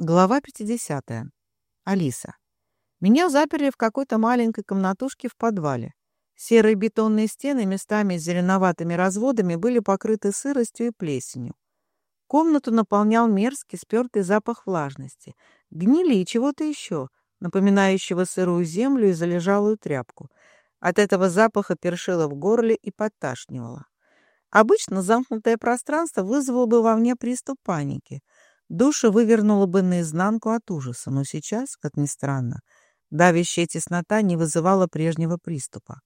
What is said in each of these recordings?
Глава 50. Алиса. Меня заперли в какой-то маленькой комнатушке в подвале. Серые бетонные стены местами с зеленоватыми разводами были покрыты сыростью и плесенью. Комнату наполнял мерзкий, спертый запах влажности, гнили и чего-то еще, напоминающего сырую землю и залежалую тряпку. От этого запаха першило в горле и подташнивало. Обычно замкнутое пространство вызвало бы во мне приступ паники — Душа вывернула бы наизнанку от ужаса, но сейчас, как ни странно, давящая теснота не вызывала прежнего приступа.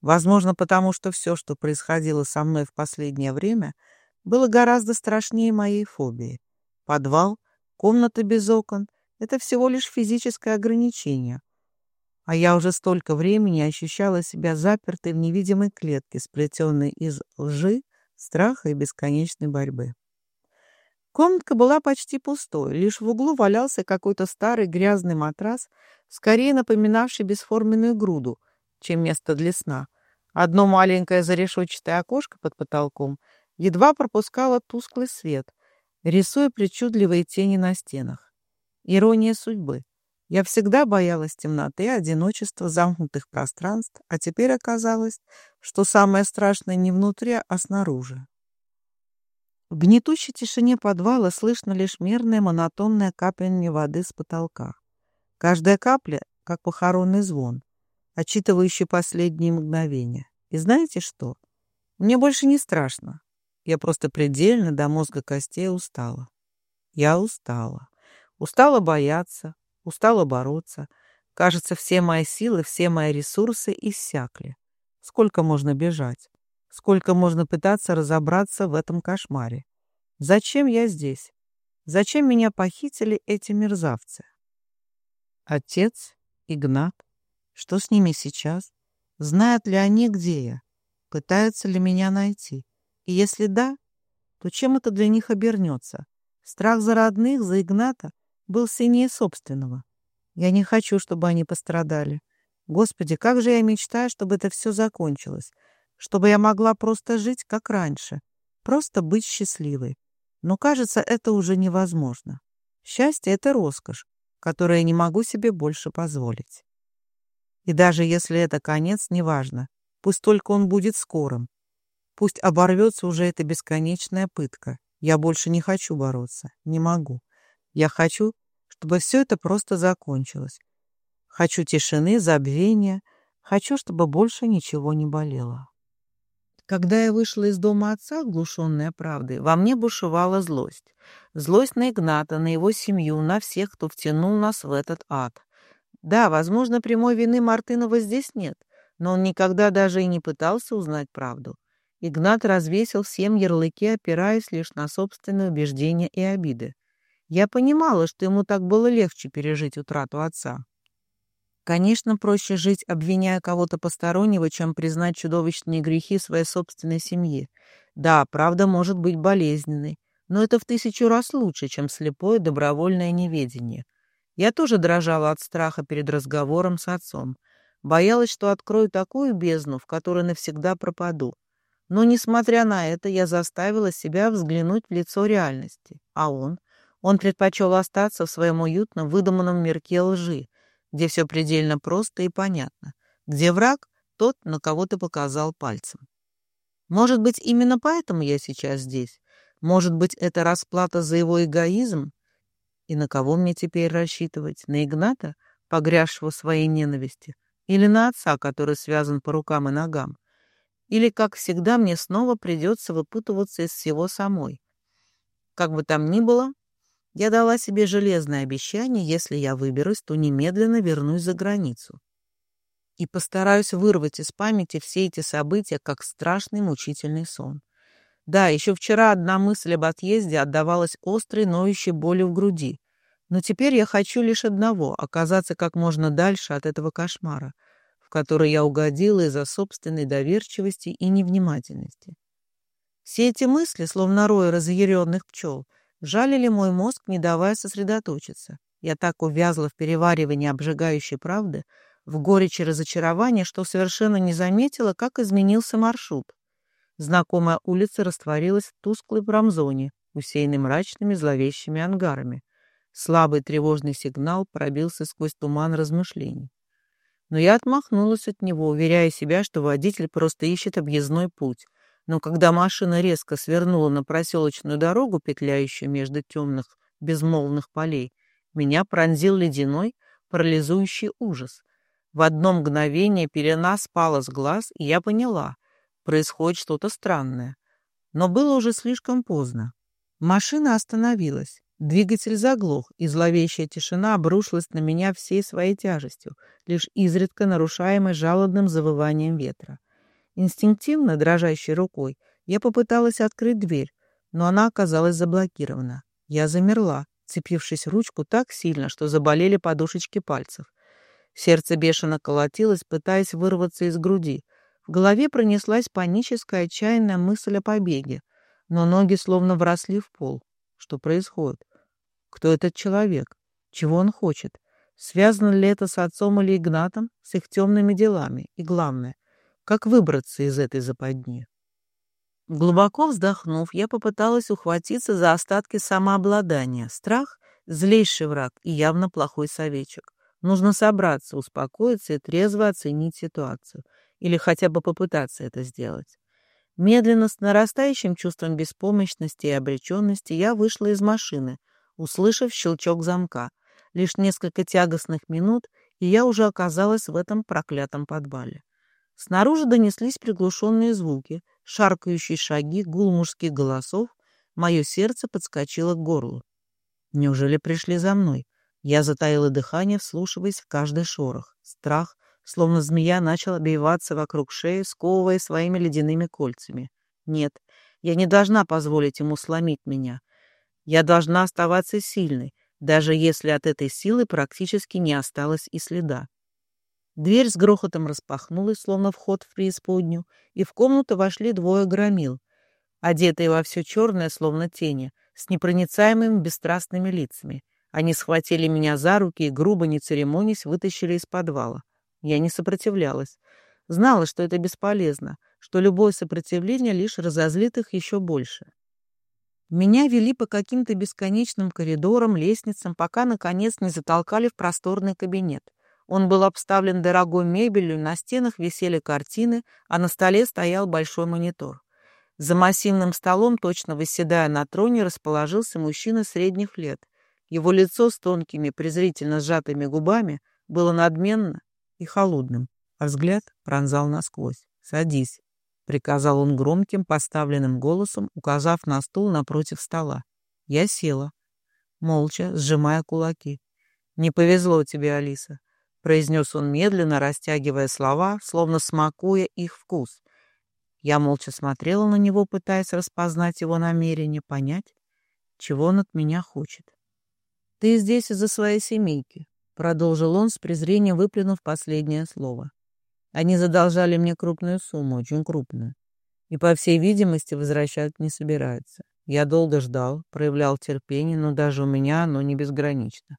Возможно, потому что все, что происходило со мной в последнее время, было гораздо страшнее моей фобии. Подвал, комната без окон — это всего лишь физическое ограничение. А я уже столько времени ощущала себя запертой в невидимой клетке, сплетенной из лжи, страха и бесконечной борьбы. Комнатка была почти пустой, лишь в углу валялся какой-то старый грязный матрас, скорее напоминавший бесформенную груду, чем место для сна. Одно маленькое зарешетчатое окошко под потолком едва пропускало тусклый свет, рисуя причудливые тени на стенах. Ирония судьбы. Я всегда боялась темноты одиночества замкнутых пространств, а теперь оказалось, что самое страшное не внутри, а снаружи. В гнетущей тишине подвала слышно лишь мерное монотонное капание воды с потолка. Каждая капля — как похоронный звон, отчитывающий последние мгновения. И знаете что? Мне больше не страшно. Я просто предельно до мозга костей устала. Я устала. Устала бояться, устала бороться. Кажется, все мои силы, все мои ресурсы иссякли. Сколько можно бежать? Сколько можно пытаться разобраться в этом кошмаре? Зачем я здесь? Зачем меня похитили эти мерзавцы? Отец, Игнат, что с ними сейчас? Знают ли они, где я? Пытаются ли меня найти? И если да, то чем это для них обернется? Страх за родных, за Игната был сильнее собственного. Я не хочу, чтобы они пострадали. Господи, как же я мечтаю, чтобы это все закончилось чтобы я могла просто жить, как раньше, просто быть счастливой. Но, кажется, это уже невозможно. Счастье — это роскошь, которую я не могу себе больше позволить. И даже если это конец, неважно. Пусть только он будет скорым. Пусть оборвется уже эта бесконечная пытка. Я больше не хочу бороться. Не могу. Я хочу, чтобы все это просто закончилось. Хочу тишины, забвения. Хочу, чтобы больше ничего не болело. Когда я вышла из дома отца, оглушенная правдой, во мне бушевала злость. Злость на Игната, на его семью, на всех, кто втянул нас в этот ад. Да, возможно, прямой вины Мартынова здесь нет, но он никогда даже и не пытался узнать правду. Игнат развесил всем ярлыки, опираясь лишь на собственные убеждения и обиды. Я понимала, что ему так было легче пережить утрату отца. Конечно, проще жить, обвиняя кого-то постороннего, чем признать чудовищные грехи своей собственной семьи. Да, правда может быть болезненной, но это в тысячу раз лучше, чем слепое добровольное неведение. Я тоже дрожала от страха перед разговором с отцом. Боялась, что открою такую бездну, в которой навсегда пропаду. Но, несмотря на это, я заставила себя взглянуть в лицо реальности. А он? Он предпочел остаться в своем уютном выдуманном мирке лжи, где все предельно просто и понятно, где враг — тот, на кого ты показал пальцем. Может быть, именно поэтому я сейчас здесь? Может быть, это расплата за его эгоизм? И на кого мне теперь рассчитывать? На Игната, погрязшего в своей ненависти? Или на отца, который связан по рукам и ногам? Или, как всегда, мне снова придется выпутываться из всего самой? Как бы там ни было, я дала себе железное обещание, если я выберусь, то немедленно вернусь за границу. И постараюсь вырвать из памяти все эти события, как страшный мучительный сон. Да, еще вчера одна мысль об отъезде отдавалась острой, ноющей болью в груди. Но теперь я хочу лишь одного — оказаться как можно дальше от этого кошмара, в который я угодила из-за собственной доверчивости и невнимательности. Все эти мысли, словно рой разъяренных пчел — жалили мой мозг, не давая сосредоточиться. Я так увязла в переваривании обжигающей правды, в горечи разочарования, что совершенно не заметила, как изменился маршрут. Знакомая улица растворилась в тусклой промзоне, усеянной мрачными зловещими ангарами. Слабый тревожный сигнал пробился сквозь туман размышлений. Но я отмахнулась от него, уверяя себя, что водитель просто ищет объездной путь. Но когда машина резко свернула на проселочную дорогу, петляющую между темных безмолвных полей, меня пронзил ледяной, парализующий ужас. В одно мгновение пелена спала с глаз, и я поняла, происходит что-то странное. Но было уже слишком поздно. Машина остановилась. Двигатель заглох, и зловещая тишина обрушилась на меня всей своей тяжестью, лишь изредка нарушаемой жалобным завыванием ветра. Инстинктивно, дрожащей рукой, я попыталась открыть дверь, но она оказалась заблокирована. Я замерла, цепившись ручку так сильно, что заболели подушечки пальцев. Сердце бешено колотилось, пытаясь вырваться из груди. В голове пронеслась паническая отчаянная мысль о побеге, но ноги словно вросли в пол. Что происходит? Кто этот человек? Чего он хочет? Связано ли это с отцом или Игнатом, с их темными делами? И главное, как выбраться из этой западни? Глубоко вздохнув, я попыталась ухватиться за остатки самообладания. Страх — злейший враг и явно плохой советчик. Нужно собраться, успокоиться и трезво оценить ситуацию. Или хотя бы попытаться это сделать. Медленно, с нарастающим чувством беспомощности и обреченности, я вышла из машины — услышав щелчок замка. Лишь несколько тягостных минут, и я уже оказалась в этом проклятом подвале. Снаружи донеслись приглушенные звуки, шаркающие шаги, гул мужских голосов. Мое сердце подскочило к горлу. Неужели пришли за мной? Я затаила дыхание, вслушиваясь в каждый шорох. Страх, словно змея, начал обвиваться вокруг шеи, сковывая своими ледяными кольцами. Нет, я не должна позволить ему сломить меня. Я должна оставаться сильной, даже если от этой силы практически не осталось и следа. Дверь с грохотом распахнулась, словно вход в преисподнюю, и в комнату вошли двое громил, одетые во все черное, словно тени, с непроницаемыми бесстрастными лицами. Они схватили меня за руки и, грубо не церемонясь, вытащили из подвала. Я не сопротивлялась. Знала, что это бесполезно, что любое сопротивление лишь разозлит их еще больше. Меня вели по каким-то бесконечным коридорам, лестницам, пока, наконец, не затолкали в просторный кабинет. Он был обставлен дорогой мебелью, на стенах висели картины, а на столе стоял большой монитор. За массивным столом, точно выседая на троне, расположился мужчина средних лет. Его лицо с тонкими, презрительно сжатыми губами было надменно и холодным, а взгляд пронзал насквозь. «Садись», приказал он громким, поставленным голосом, указав на стул напротив стола. Я села, молча, сжимая кулаки. «Не повезло тебе, Алиса», — произнес он медленно, растягивая слова, словно смакуя их вкус. Я молча смотрела на него, пытаясь распознать его намерение, понять, чего он от меня хочет. «Ты здесь из-за своей семейки», — продолжил он с презрением, выплюнув последнее слово. Они задолжали мне крупную сумму, очень крупную. И, по всей видимости, возвращать не собираются. Я долго ждал, проявлял терпение, но даже у меня оно не безгранично.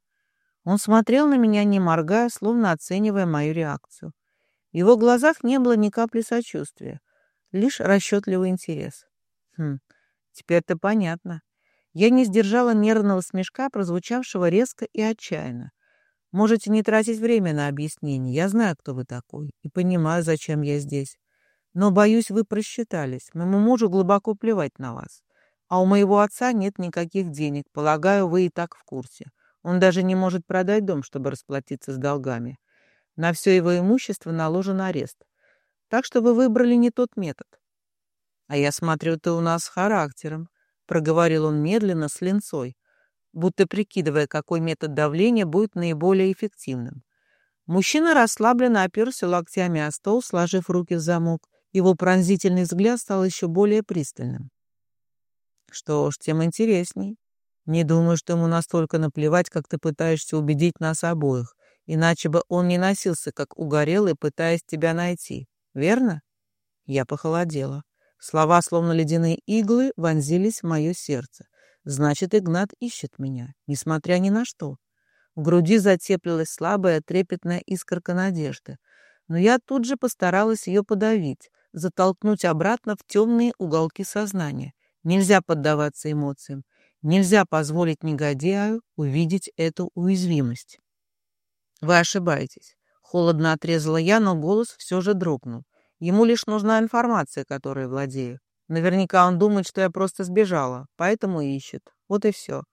Он смотрел на меня, не моргая, словно оценивая мою реакцию. В его глазах не было ни капли сочувствия, лишь расчетливый интерес. Хм, теперь-то понятно. Я не сдержала нервного смешка, прозвучавшего резко и отчаянно. Можете не тратить время на объяснение. Я знаю, кто вы такой, и понимаю, зачем я здесь. Но, боюсь, вы просчитались. Моему мужу глубоко плевать на вас. А у моего отца нет никаких денег. Полагаю, вы и так в курсе. Он даже не может продать дом, чтобы расплатиться с долгами. На все его имущество наложен арест. Так что вы выбрали не тот метод. А я смотрю, ты у нас с характером, — проговорил он медленно, с линцой будто прикидывая, какой метод давления будет наиболее эффективным. Мужчина расслабленно оперся локтями о стол, сложив руки в замок. Его пронзительный взгляд стал еще более пристальным. Что ж, тем интересней. Не думаю, что ему настолько наплевать, как ты пытаешься убедить нас обоих. Иначе бы он не носился, как угорелый, пытаясь тебя найти. Верно? Я похолодела. Слова, словно ледяные иглы, вонзились в мое сердце. Значит, Игнат ищет меня, несмотря ни на что. В груди затеплилась слабая, трепетная искорка надежды. Но я тут же постаралась ее подавить, затолкнуть обратно в темные уголки сознания. Нельзя поддаваться эмоциям. Нельзя позволить негодяю увидеть эту уязвимость. Вы ошибаетесь. Холодно отрезала я, но голос все же дрогнул. Ему лишь нужна информация, которой владею. Наверняка он думает, что я просто сбежала, поэтому ищет. Вот и все.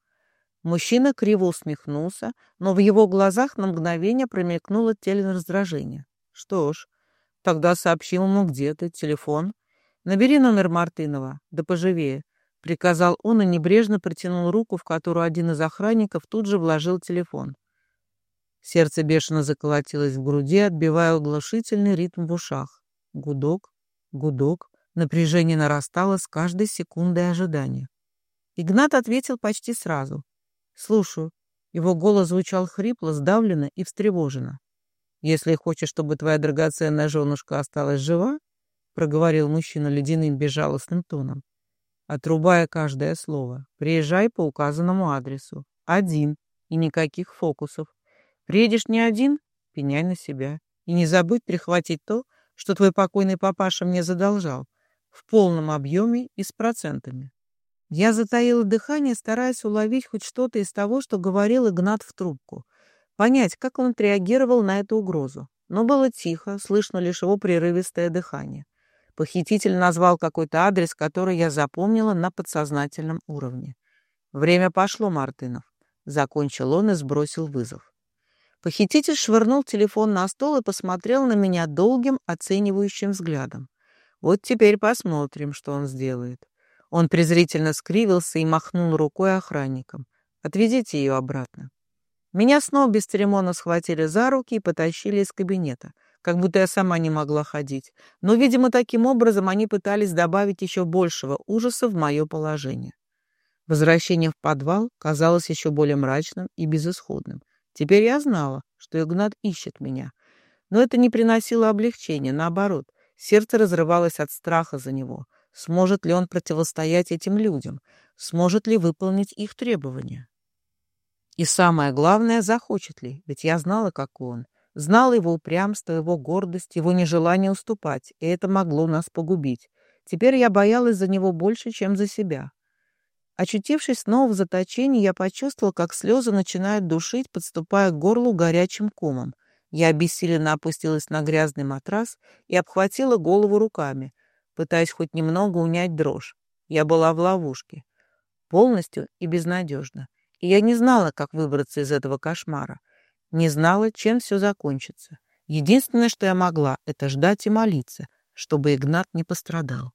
Мужчина криво усмехнулся, но в его глазах на мгновение промелькнуло тень раздражения. Что ж, тогда сообщил ему где ты, телефон. Набери номер Мартынова, да поживее. — приказал он и небрежно протянул руку, в которую один из охранников тут же вложил телефон. Сердце бешено заколотилось в груди, отбивая оглушительный ритм в ушах. Гудок, гудок, напряжение нарастало с каждой секундой ожидания. Игнат ответил почти сразу. «Слушаю». Его голос звучал хрипло, сдавленно и встревоженно. «Если хочешь, чтобы твоя драгоценная женушка осталась жива», — проговорил мужчина ледяным безжалостным тоном, отрубая каждое слово. Приезжай по указанному адресу. Один. И никаких фокусов. Приедешь не один, пеняй на себя. И не забудь прихватить то, что твой покойный папаша мне задолжал. В полном объеме и с процентами. Я затаила дыхание, стараясь уловить хоть что-то из того, что говорил Игнат в трубку. Понять, как он отреагировал на эту угрозу. Но было тихо, слышно лишь его прерывистое дыхание. Похититель назвал какой-то адрес, который я запомнила на подсознательном уровне. «Время пошло, Мартынов», — закончил он и сбросил вызов. Похититель швырнул телефон на стол и посмотрел на меня долгим, оценивающим взглядом. «Вот теперь посмотрим, что он сделает». Он презрительно скривился и махнул рукой охранникам. «Отведите ее обратно». Меня снова бесцеремонно схватили за руки и потащили из кабинета — как будто я сама не могла ходить. Но, видимо, таким образом они пытались добавить еще большего ужаса в мое положение. Возвращение в подвал казалось еще более мрачным и безысходным. Теперь я знала, что Игнат ищет меня. Но это не приносило облегчения, наоборот. Сердце разрывалось от страха за него. Сможет ли он противостоять этим людям? Сможет ли выполнить их требования? И самое главное, захочет ли, ведь я знала, какой он. Знал его упрямство, его гордость, его нежелание уступать, и это могло нас погубить. Теперь я боялась за него больше, чем за себя. Очутившись снова в заточении, я почувствовала, как слезы начинают душить, подступая к горлу горячим комом. Я обессиленно опустилась на грязный матрас и обхватила голову руками, пытаясь хоть немного унять дрожь. Я была в ловушке. Полностью и безнадежно. И я не знала, как выбраться из этого кошмара. Не знала, чем все закончится. Единственное, что я могла, это ждать и молиться, чтобы Игнат не пострадал.